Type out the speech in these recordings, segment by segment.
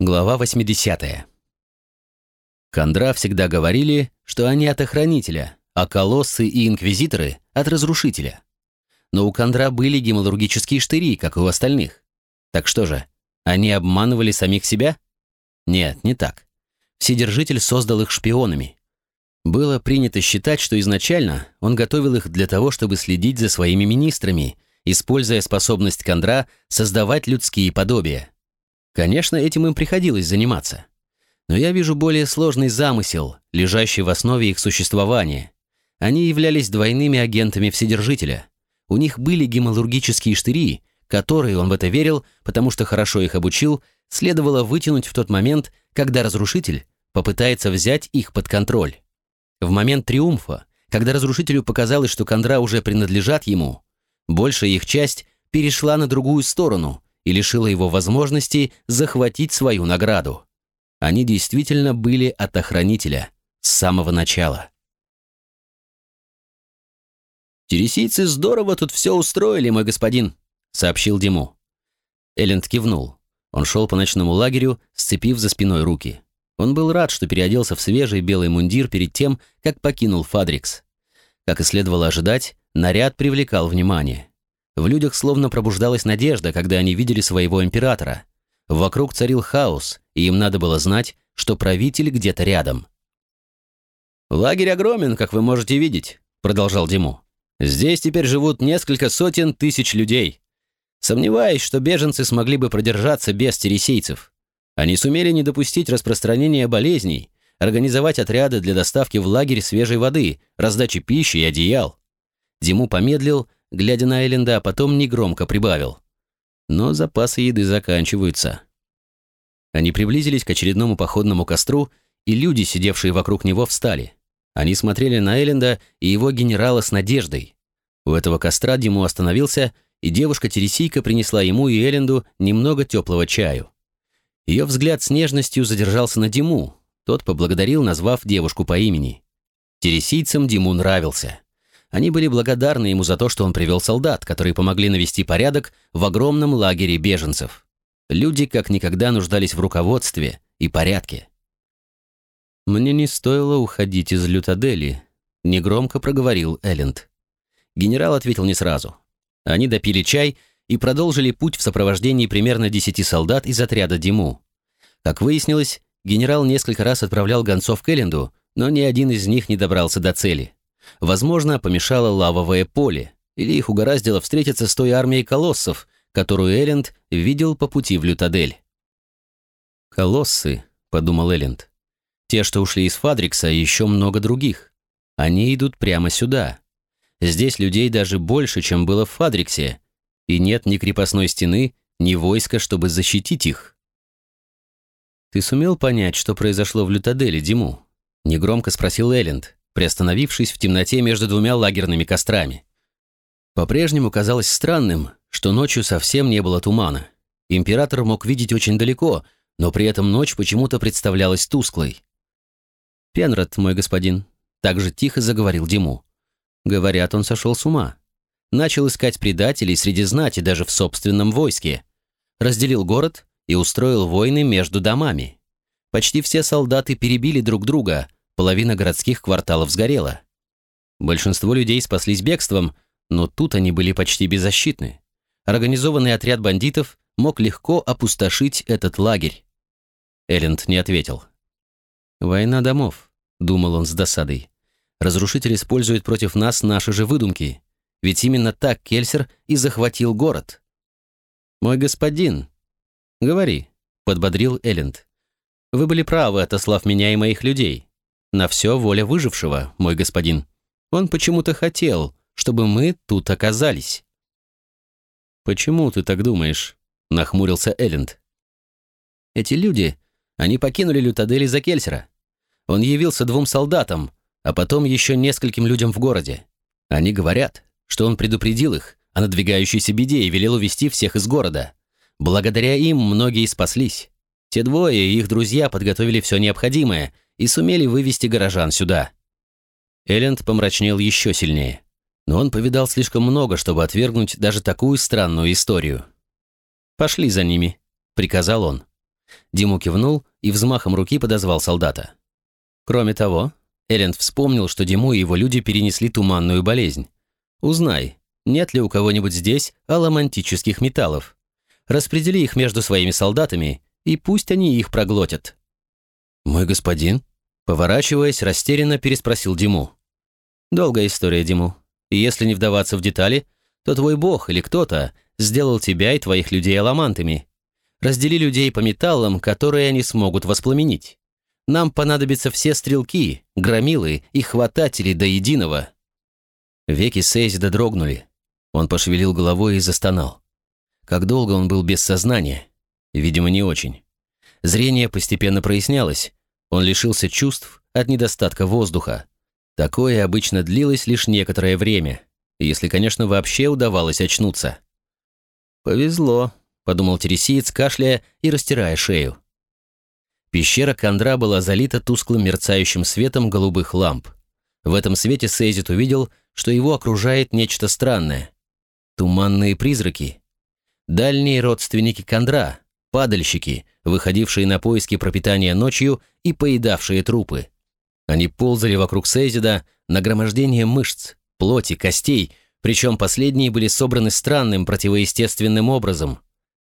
Глава 80. Кондра всегда говорили, что они от охранителя, а колоссы и инквизиторы — от разрушителя. Но у Кондра были гемалургические штыри, как и у остальных. Так что же, они обманывали самих себя? Нет, не так. Вседержитель создал их шпионами. Было принято считать, что изначально он готовил их для того, чтобы следить за своими министрами, используя способность Кондра создавать людские подобия. Конечно, этим им приходилось заниматься. Но я вижу более сложный замысел, лежащий в основе их существования. Они являлись двойными агентами Вседержителя. У них были гемалургические штыри, которые, он в это верил, потому что хорошо их обучил, следовало вытянуть в тот момент, когда Разрушитель попытается взять их под контроль. В момент триумфа, когда Разрушителю показалось, что Кондра уже принадлежат ему, большая их часть перешла на другую сторону – и лишила его возможности захватить свою награду. Они действительно были от охранителя с самого начала. «Тересийцы здорово тут все устроили, мой господин», — сообщил Диму. Элленд кивнул. Он шел по ночному лагерю, сцепив за спиной руки. Он был рад, что переоделся в свежий белый мундир перед тем, как покинул Фадрикс. Как и следовало ожидать, наряд привлекал внимание. В людях словно пробуждалась надежда, когда они видели своего императора. Вокруг царил хаос, и им надо было знать, что правитель где-то рядом. «Лагерь огромен, как вы можете видеть», — продолжал Диму. «Здесь теперь живут несколько сотен тысяч людей. Сомневаюсь, что беженцы смогли бы продержаться без тересейцев. Они сумели не допустить распространения болезней, организовать отряды для доставки в лагерь свежей воды, раздачи пищи и одеял». Диму помедлил, глядя на Элленда, а потом негромко прибавил. Но запасы еды заканчиваются. Они приблизились к очередному походному костру, и люди, сидевшие вокруг него, встали. Они смотрели на Элленда и его генерала с надеждой. У этого костра Диму остановился, и девушка-тересийка принесла ему и Элленду немного теплого чаю. Ее взгляд с нежностью задержался на Диму. Тот поблагодарил, назвав девушку по имени. Тересийцам Диму нравился. Они были благодарны ему за то, что он привел солдат, которые помогли навести порядок в огромном лагере беженцев. Люди как никогда нуждались в руководстве и порядке. «Мне не стоило уходить из Лютадели», — негромко проговорил Элленд. Генерал ответил не сразу. Они допили чай и продолжили путь в сопровождении примерно десяти солдат из отряда Диму. Как выяснилось, генерал несколько раз отправлял гонцов к Элленду, но ни один из них не добрался до цели. Возможно, помешало лавовое поле, или их угораздило встретиться с той армией колоссов, которую Элленд видел по пути в Лютадель. «Колоссы», — подумал Элленд. «Те, что ушли из Фадрикса, и еще много других. Они идут прямо сюда. Здесь людей даже больше, чем было в Фадриксе, и нет ни крепостной стены, ни войска, чтобы защитить их». «Ты сумел понять, что произошло в Лютаделе, Диму?» — негромко спросил Элленд приостановившись в темноте между двумя лагерными кострами. По-прежнему казалось странным, что ночью совсем не было тумана. Император мог видеть очень далеко, но при этом ночь почему-то представлялась тусклой. «Пенрод, мой господин», — так же тихо заговорил Диму. Говорят, он сошел с ума. Начал искать предателей среди знати, даже в собственном войске. Разделил город и устроил войны между домами. Почти все солдаты перебили друг друга, половина городских кварталов сгорела. Большинство людей спаслись бегством, но тут они были почти беззащитны. Организованный отряд бандитов мог легко опустошить этот лагерь. Элленд не ответил. «Война домов», — думал он с досадой. «Разрушитель использует против нас наши же выдумки. Ведь именно так Кельсер и захватил город». «Мой господин», «Говори», — подбодрил Элленд. «Вы были правы, отослав меня и моих людей. На все воля выжившего, мой господин. Он почему-то хотел, чтобы мы тут оказались». «Почему ты так думаешь?» — нахмурился Элленд. «Эти люди, они покинули Лютадель из-за Кельсера. Он явился двум солдатам, а потом еще нескольким людям в городе. Они говорят, что он предупредил их о надвигающейся беде и велел увести всех из города. Благодаря им многие спаслись. Те двое и их друзья подготовили все необходимое — и сумели вывести горожан сюда. Элленд помрачнел еще сильнее. Но он повидал слишком много, чтобы отвергнуть даже такую странную историю. «Пошли за ними», — приказал он. Диму кивнул и взмахом руки подозвал солдата. Кроме того, Элленд вспомнил, что Диму и его люди перенесли туманную болезнь. «Узнай, нет ли у кого-нибудь здесь аламантических металлов. Распредели их между своими солдатами, и пусть они их проглотят». «Мой господин?» Поворачиваясь, растерянно переспросил Диму. «Долгая история, Диму. И если не вдаваться в детали, то твой бог или кто-то сделал тебя и твоих людей аламантами. Раздели людей по металлам, которые они смогут воспламенить. Нам понадобятся все стрелки, громилы и хвататели до единого». Веки Сейзида дрогнули. Он пошевелил головой и застонал. Как долго он был без сознания? Видимо, не очень. Зрение постепенно прояснялось. Он лишился чувств от недостатка воздуха. Такое обычно длилось лишь некоторое время, если, конечно, вообще удавалось очнуться. «Повезло», — подумал тересиец, кашляя и растирая шею. Пещера Кондра была залита тусклым мерцающим светом голубых ламп. В этом свете Сейзит увидел, что его окружает нечто странное. Туманные призраки. Дальние родственники Кондра, падальщики, выходившие на поиски пропитания ночью и поедавшие трупы. Они ползали вокруг Сейзида, нагромождение мышц, плоти, костей, причем последние были собраны странным противоестественным образом.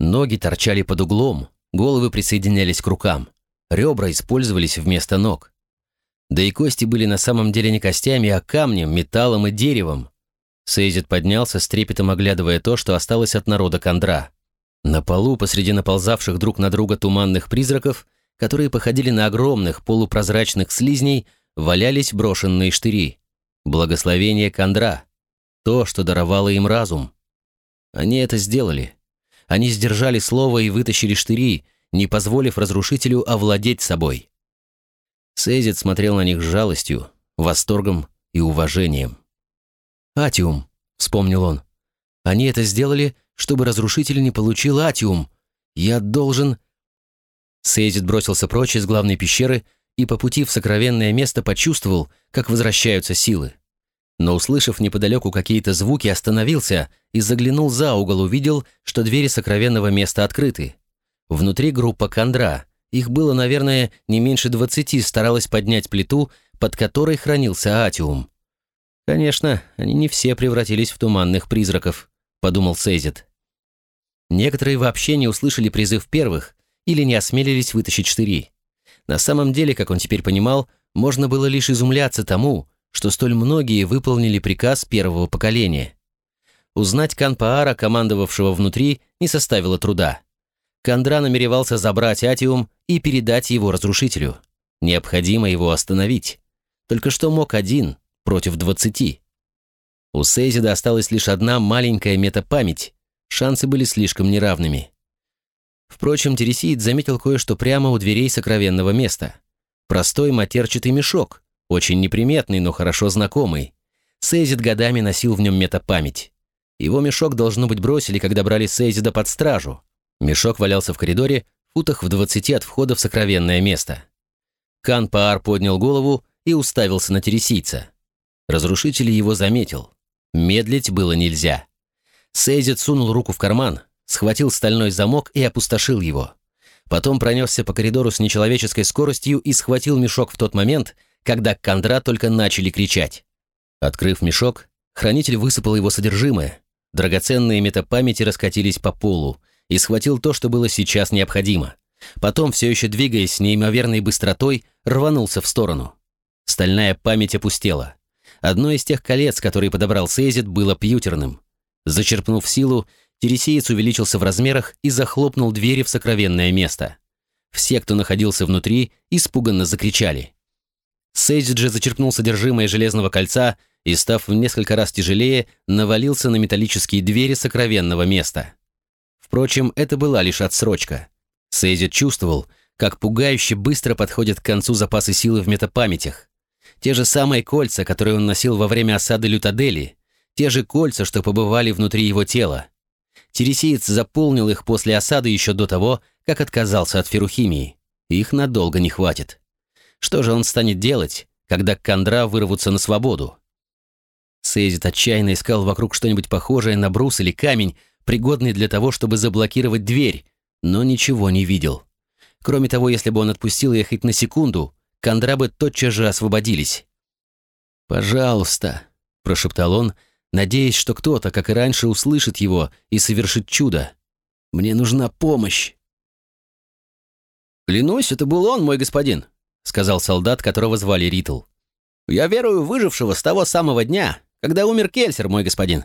Ноги торчали под углом, головы присоединялись к рукам. Ребра использовались вместо ног. Да и кости были на самом деле не костями, а камнем, металлом и деревом. Сейзит поднялся, с трепетом оглядывая то, что осталось от народа Кондра. На полу, посреди наползавших друг на друга туманных призраков, которые походили на огромных полупрозрачных слизней, валялись брошенные штыри. Благословение Кондра. То, что даровало им разум. Они это сделали. Они сдержали слово и вытащили штыри, не позволив разрушителю овладеть собой. Сейзит смотрел на них с жалостью, восторгом и уважением. «Атиум», — вспомнил он. «Они это сделали, чтобы разрушитель не получил Атиум. Я должен...» Сейзит бросился прочь из главной пещеры и по пути в сокровенное место почувствовал, как возвращаются силы. Но, услышав неподалеку какие-то звуки, остановился и заглянул за угол, увидел, что двери сокровенного места открыты. Внутри группа Кондра. Их было, наверное, не меньше двадцати, старалась поднять плиту, под которой хранился Атиум. «Конечно, они не все превратились в туманных призраков», — подумал Сейзит. Некоторые вообще не услышали призыв первых или не осмелились вытащить штыри. На самом деле, как он теперь понимал, можно было лишь изумляться тому, что столь многие выполнили приказ первого поколения. Узнать Канпаара, командовавшего внутри, не составило труда. Кондра намеревался забрать Атиум и передать его разрушителю. Необходимо его остановить. Только что мог один против двадцати. У Сейзида осталась лишь одна маленькая метапамять. Шансы были слишком неравными. Впрочем, Тересиид заметил кое-что прямо у дверей сокровенного места. Простой матерчатый мешок, очень неприметный, но хорошо знакомый. Сейзид годами носил в нем метапамять. Его мешок, должно быть, бросили, когда брали Сейзида под стражу. Мешок валялся в коридоре, футах в двадцати от входа в сокровенное место. Кан Паар поднял голову и уставился на тересийца. Разрушитель его заметил. Медлить было нельзя. Сейзит сунул руку в карман, схватил стальной замок и опустошил его. Потом пронесся по коридору с нечеловеческой скоростью и схватил мешок в тот момент, когда Кондра только начали кричать. Открыв мешок, хранитель высыпал его содержимое. Драгоценные метапамяти раскатились по полу, и схватил то, что было сейчас необходимо. Потом, все еще двигаясь с неимоверной быстротой, рванулся в сторону. Стальная память опустела. Одно из тех колец, которые подобрал Сейзит, было пьютерным. Зачерпнув силу, Тересеец увеличился в размерах и захлопнул двери в сокровенное место. Все, кто находился внутри, испуганно закричали. Сейзит же зачерпнул содержимое железного кольца и, став в несколько раз тяжелее, навалился на металлические двери сокровенного места. Впрочем, это была лишь отсрочка. Сейзит чувствовал, как пугающе быстро подходят к концу запасы силы в метапамятях. Те же самые кольца, которые он носил во время осады Лютадели, те же кольца, что побывали внутри его тела. Тересиец заполнил их после осады еще до того, как отказался от ферухимии. Их надолго не хватит. Что же он станет делать, когда кандра вырвутся на свободу? Сейзит отчаянно искал вокруг что-нибудь похожее на брус или камень, пригодный для того, чтобы заблокировать дверь, но ничего не видел. Кроме того, если бы он отпустил их хоть на секунду, кондрабы тотчас же освободились. «Пожалуйста», — прошептал он, надеясь, что кто-то, как и раньше, услышит его и совершит чудо. «Мне нужна помощь». «Клянусь, это был он, мой господин», — сказал солдат, которого звали Ритл. «Я верую выжившего с того самого дня, когда умер Кельсер, мой господин.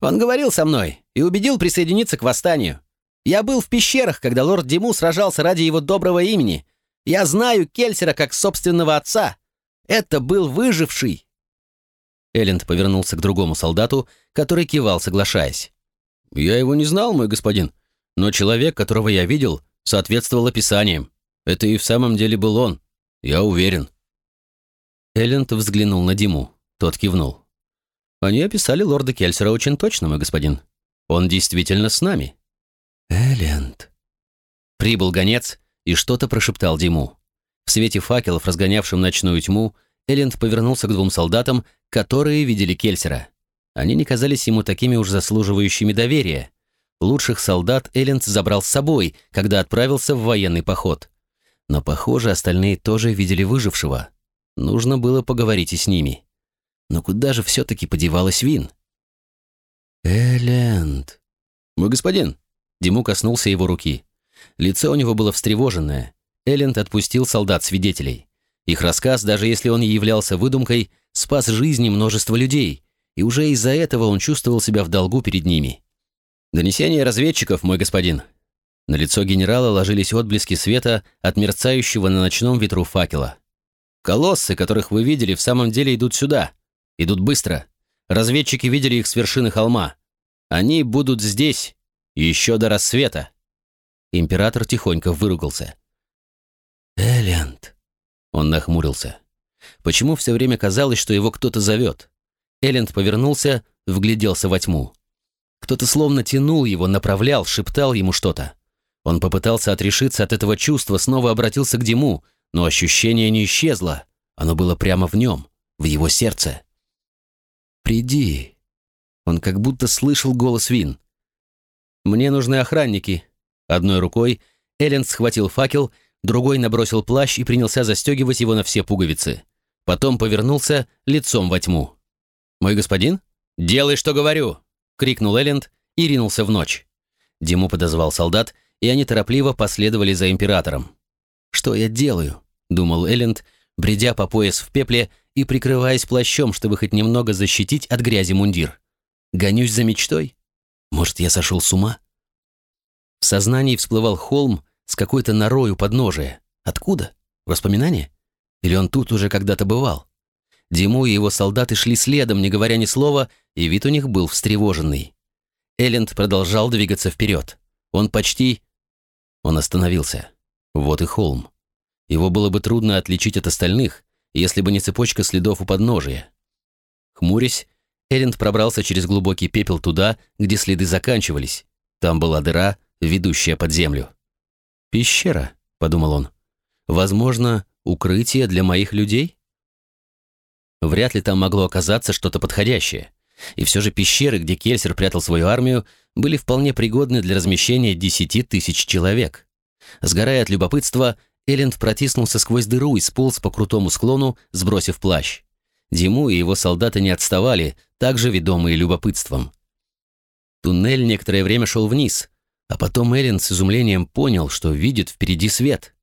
Он говорил со мной и убедил присоединиться к восстанию. Я был в пещерах, когда лорд Диму сражался ради его доброго имени. Я знаю Кельсера как собственного отца. Это был выживший». Элленд повернулся к другому солдату, который кивал, соглашаясь. «Я его не знал, мой господин, но человек, которого я видел, соответствовал описаниям. Это и в самом деле был он, я уверен». Элленд взглянул на Диму. Тот кивнул. «Они описали лорда Кельсера очень точно, мой господин. Он действительно с нами». «Элленд». Прибыл гонец и что-то прошептал Диму. В свете факелов, разгонявшим ночную тьму, Элленд повернулся к двум солдатам, которые видели Кельсера. Они не казались ему такими уж заслуживающими доверия. Лучших солдат Элленд забрал с собой, когда отправился в военный поход. Но, похоже, остальные тоже видели выжившего. Нужно было поговорить и с ними. Но куда же все-таки подевалась Вин? «Элленд!» «Мой господин!» Диму коснулся его руки. Лицо у него было встревоженное. Элленд отпустил солдат-свидетелей. Их рассказ, даже если он и являлся выдумкой, спас жизни множества людей, и уже из-за этого он чувствовал себя в долгу перед ними. «Донесение разведчиков, мой господин». На лицо генерала ложились отблески света от мерцающего на ночном ветру факела. «Колоссы, которых вы видели, в самом деле идут сюда. Идут быстро. Разведчики видели их с вершины холма. Они будут здесь еще до рассвета». Император тихонько выругался. «Элленд!» Он нахмурился. Почему все время казалось, что его кто-то зовет? Элленд повернулся, вгляделся во тьму. Кто-то словно тянул его, направлял, шептал ему что-то. Он попытался отрешиться от этого чувства, снова обратился к Диму, но ощущение не исчезло. Оно было прямо в нем, в его сердце. «Приди». Он как будто слышал голос Вин. «Мне нужны охранники». Одной рукой Эллен схватил факел, другой набросил плащ и принялся застегивать его на все пуговицы. Потом повернулся лицом во тьму. «Мой господин?» «Делай, что говорю!» — крикнул Элленд и ринулся в ночь. Диму подозвал солдат, и они торопливо последовали за императором. «Что я делаю?» — думал Элленд, бредя по пояс в пепле и прикрываясь плащом, чтобы хоть немного защитить от грязи мундир. «Гонюсь за мечтой? Может, я сошел с ума?» В сознании всплывал холм с какой-то норой у подножия. Откуда? Воспоминания? Или он тут уже когда-то бывал? Диму и его солдаты шли следом, не говоря ни слова, и вид у них был встревоженный. Элленд продолжал двигаться вперед. Он почти... Он остановился. Вот и холм. Его было бы трудно отличить от остальных, если бы не цепочка следов у подножия. Хмурясь, Элленд пробрался через глубокий пепел туда, где следы заканчивались. Там была дыра, ведущая под землю. «Пещера», — подумал он. «Возможно, укрытие для моих людей?» Вряд ли там могло оказаться что-то подходящее. И все же пещеры, где Кельсер прятал свою армию, были вполне пригодны для размещения десяти тысяч человек. Сгорая от любопытства, Элленд протиснулся сквозь дыру и сполз по крутому склону, сбросив плащ. Диму и его солдаты не отставали, также ведомые любопытством. Туннель некоторое время шел вниз, а потом Эллен с изумлением понял, что видит впереди свет.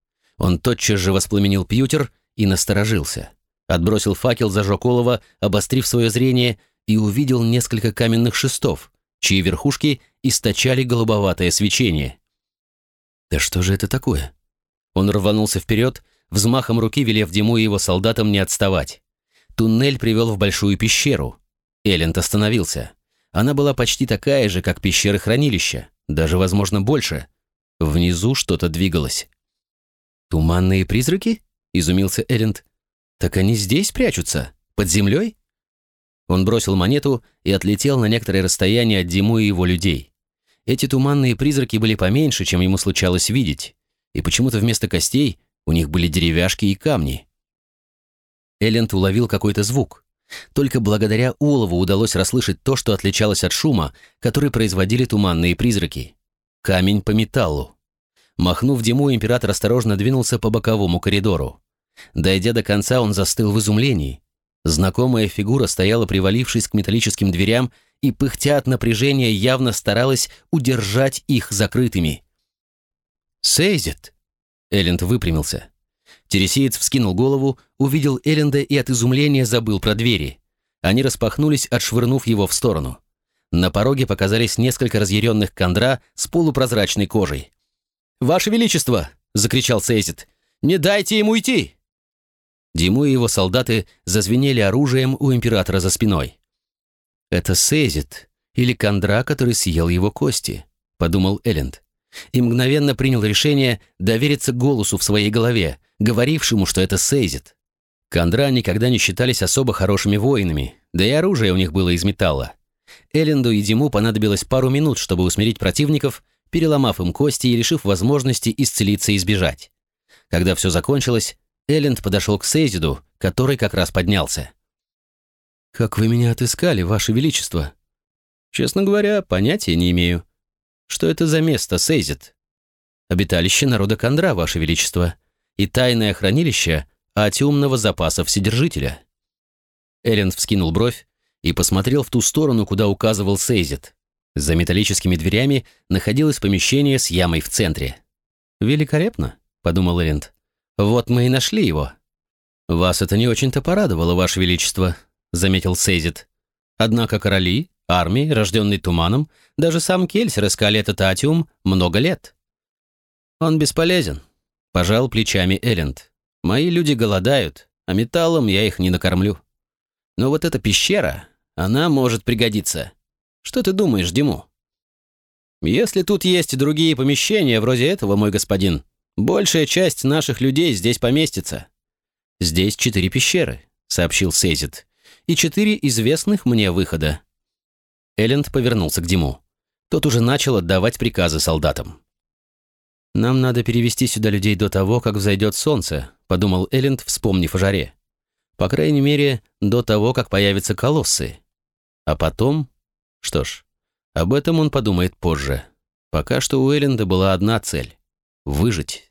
Он тотчас же воспламенил пьютер и насторожился. Отбросил факел, зажег олово, обострив свое зрение, и увидел несколько каменных шестов, чьи верхушки источали голубоватое свечение. «Да что же это такое?» Он рванулся вперед, взмахом руки велев Диму и его солдатам не отставать. Туннель привел в большую пещеру. Элленд остановился. Она была почти такая же, как пещеры хранилища, даже, возможно, больше. Внизу что-то двигалось. «Туманные призраки?» — изумился Элленд. «Так они здесь прячутся? Под землей?» Он бросил монету и отлетел на некоторое расстояние от Диму и его людей. Эти туманные призраки были поменьше, чем ему случалось видеть и почему-то вместо костей у них были деревяшки и камни. Элленд уловил какой-то звук. Только благодаря улову удалось расслышать то, что отличалось от шума, который производили туманные призраки. Камень по металлу. Махнув Диму, император осторожно двинулся по боковому коридору. Дойдя до конца, он застыл в изумлении. Знакомая фигура стояла, привалившись к металлическим дверям, и, пыхтя от напряжения, явно старалась удержать их закрытыми. «Сейзит!» Элленд выпрямился. Тересиец вскинул голову, увидел Элленда и от изумления забыл про двери. Они распахнулись, отшвырнув его в сторону. На пороге показались несколько разъяренных кондра с полупрозрачной кожей. «Ваше Величество!» — закричал Сейзит. «Не дайте ему уйти!» Диму и его солдаты зазвенели оружием у императора за спиной. «Это Сейзит или кондра, который съел его кости», — подумал Элленд. И мгновенно принял решение довериться голосу в своей голове, говорившему, что это Сейзит. Кондра никогда не считались особо хорошими воинами, да и оружие у них было из металла. Элленду и Диму понадобилось пару минут, чтобы усмирить противников, переломав им кости и лишив возможности исцелиться и сбежать. Когда все закончилось, Элленд подошел к Сейзиду, который как раз поднялся. «Как вы меня отыскали, Ваше Величество?» «Честно говоря, понятия не имею. Что это за место, Сейзид?» «Обиталище народа Кондра, Ваше Величество, и тайное хранилище атиумного запаса Вседержителя». Элленд вскинул бровь и посмотрел в ту сторону, куда указывал Сейзит. За металлическими дверями находилось помещение с ямой в центре. «Великолепно», — подумал Элленд. «Вот мы и нашли его». «Вас это не очень-то порадовало, Ваше Величество», — заметил Сейзит. «Однако короли, армии, рожденный туманом, даже сам Кельсер искали этот атиум много лет». «Он бесполезен», — пожал плечами Элленд. «Мои люди голодают, а металлом я их не накормлю». Но вот эта пещера, она может пригодиться. Что ты думаешь, Диму? Если тут есть другие помещения вроде этого, мой господин, большая часть наших людей здесь поместится. Здесь четыре пещеры, сообщил Сейзит, и четыре известных мне выхода. Элленд повернулся к Диму. Тот уже начал отдавать приказы солдатам. «Нам надо перевести сюда людей до того, как взойдет солнце», — подумал Элленд, вспомнив о жаре. По крайней мере, до того, как появятся колоссы. А потом... Что ж, об этом он подумает позже. Пока что у Элленда была одна цель — выжить.